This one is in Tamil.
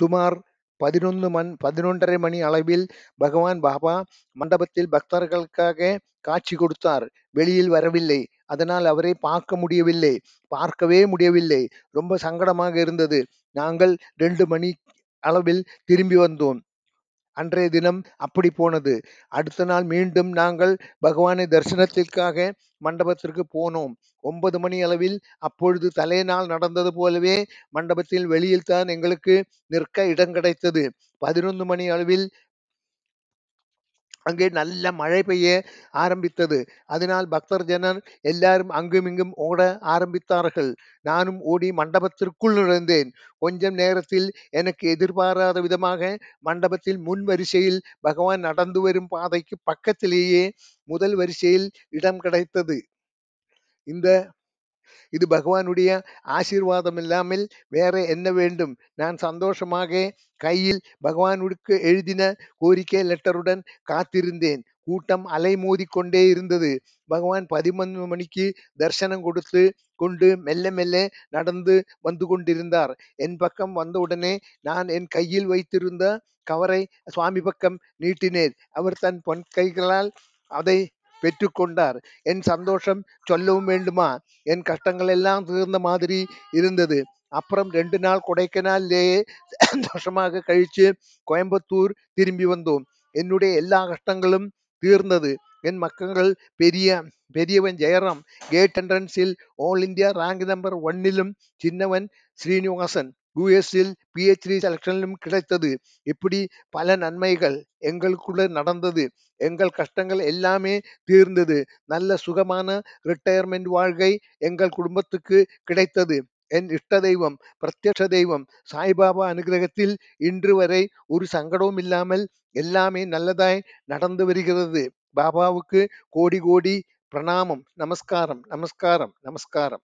சுமார் பதினொன்று மண் பதினொன்றரை மணி அளவில் பகவான் பாபா மண்டபத்தில் பக்தர்களுக்காக காட்சி கொடுத்தார். வெளியில் வரவில்லை. அதனால் அவரை பார்க்க முடியவில்லை. பார்க்கவே முடியவில்லை. ரொம்ப சங்கடமாக இருந்தது. நாங்கள் ரெண்டு மணி அளவில் திரும்பி வந்தோம். அன்றைய தினம் அப்படி போனது. அடுத்த நாள் மீண்டும் நாங்கள் பகவானை தரிசனத்திற்காக மண்டபத்திற்கு போனோம். ஒன்பது மணி அளவில் அப்பொழுது தலைநாள் நடந்தது போலவே மண்டபத்தில் வெளியில் தான் எங்களுக்கு நிற்க இடம் கிடைத்தது. பதினொன்று மணி அளவில் அங்கே நல்ல மழை பெய்ய ஆரம்பித்தது. அதனால் பக்தர் ஜனர் எல்லாரும் அங்கும் இங்கும் ஓட ஆரம்பித்தார்கள். நானும் ஓடி மண்டபத்திற்குள் நுழைந்தேன். கொஞ்சம் நேரத்தில் எனக்கு எதிர்பாராத விதமாக மண்டபத்தில் முன் வரிசையில் பகவான் நடந்து வரும் பாதைக்கு பக்கத்திலேயே முதல் வரிசையில் இடம் கிடைத்தது. இந்த இது பகவானுடைய ஆசீர்வாதம் இல்லாமல் வேற என்ன வேண்டும்? நான் சந்தோஷமாக கையில் பகவானுக்கு எழுதின கோரிக்கை லெட்டருடன் காத்திருந்தேன். கூட்டம் அலைமோதி கொண்டே இருந்தது. பகவான் பதிமூணு மணிக்கு தரிசனம் கொடுத்து கொண்டு மெல்ல மெல்ல நடந்து வந்து கொண்டிருந்தார். என் பக்கம் வந்தவுடனே நான் என் கையில் வைத்திருந்த கவரை சுவாமி பக்கம் நீட்டினேன். அவர் தன் பொன் கைகளால் அதை பெற்றுக்கொண்டார் என் சந்தோஷம் சொல்லவும் வேண்டுமா என் கஷ்டங்கள் எல்லாம் தீர்ந்த மாதிரி இருந்தது அப்புறம் ரெண்டு நாள் கொடைக்கானல்லேயே சந்தோஷமாக கழிச்சு கோயம்புத்தூர் திரும்பி வந்தோம் என்னுடைய எல்லா கஷ்டங்களும் தீர்ந்தது என் மக்கள் பெரிய பெரியவன் ஜெயராம் கேட் என்ட்ரன்ஸில் ஆல் இந்தியா ரேங்க் நம்பர் ஒன்னிலும் சின்னவன் ஸ்ரீனிவாசன் யூஎஸ்ஸில் பிஹெச்டி செலக்ஷனிலும் கிடைத்தது. இப்படி பல நன்மைகள் எங்களுக்குள்ள நடந்தது. எங்கள் கஷ்டங்கள் எல்லாமே தீர்ந்தது. நல்ல சுகமான ரிட்டையர்மெண்ட் வாழ்க்கை எங்கள் குடும்பத்துக்கு கிடைத்தது. என் இஷ்ட தெய்வம் பிரத்யட்ச தெய்வம் சாய்பாபா அனுகிரகத்தில் இன்று வரை ஒரு சங்கடமும் இல்லாமல் எல்லாமே நல்லதாய் நடந்து வருகிறது. பாபாவுக்கு கோடி கோடி பிரணாமம். நமஸ்காரம் நமஸ்காரம் நமஸ்காரம்.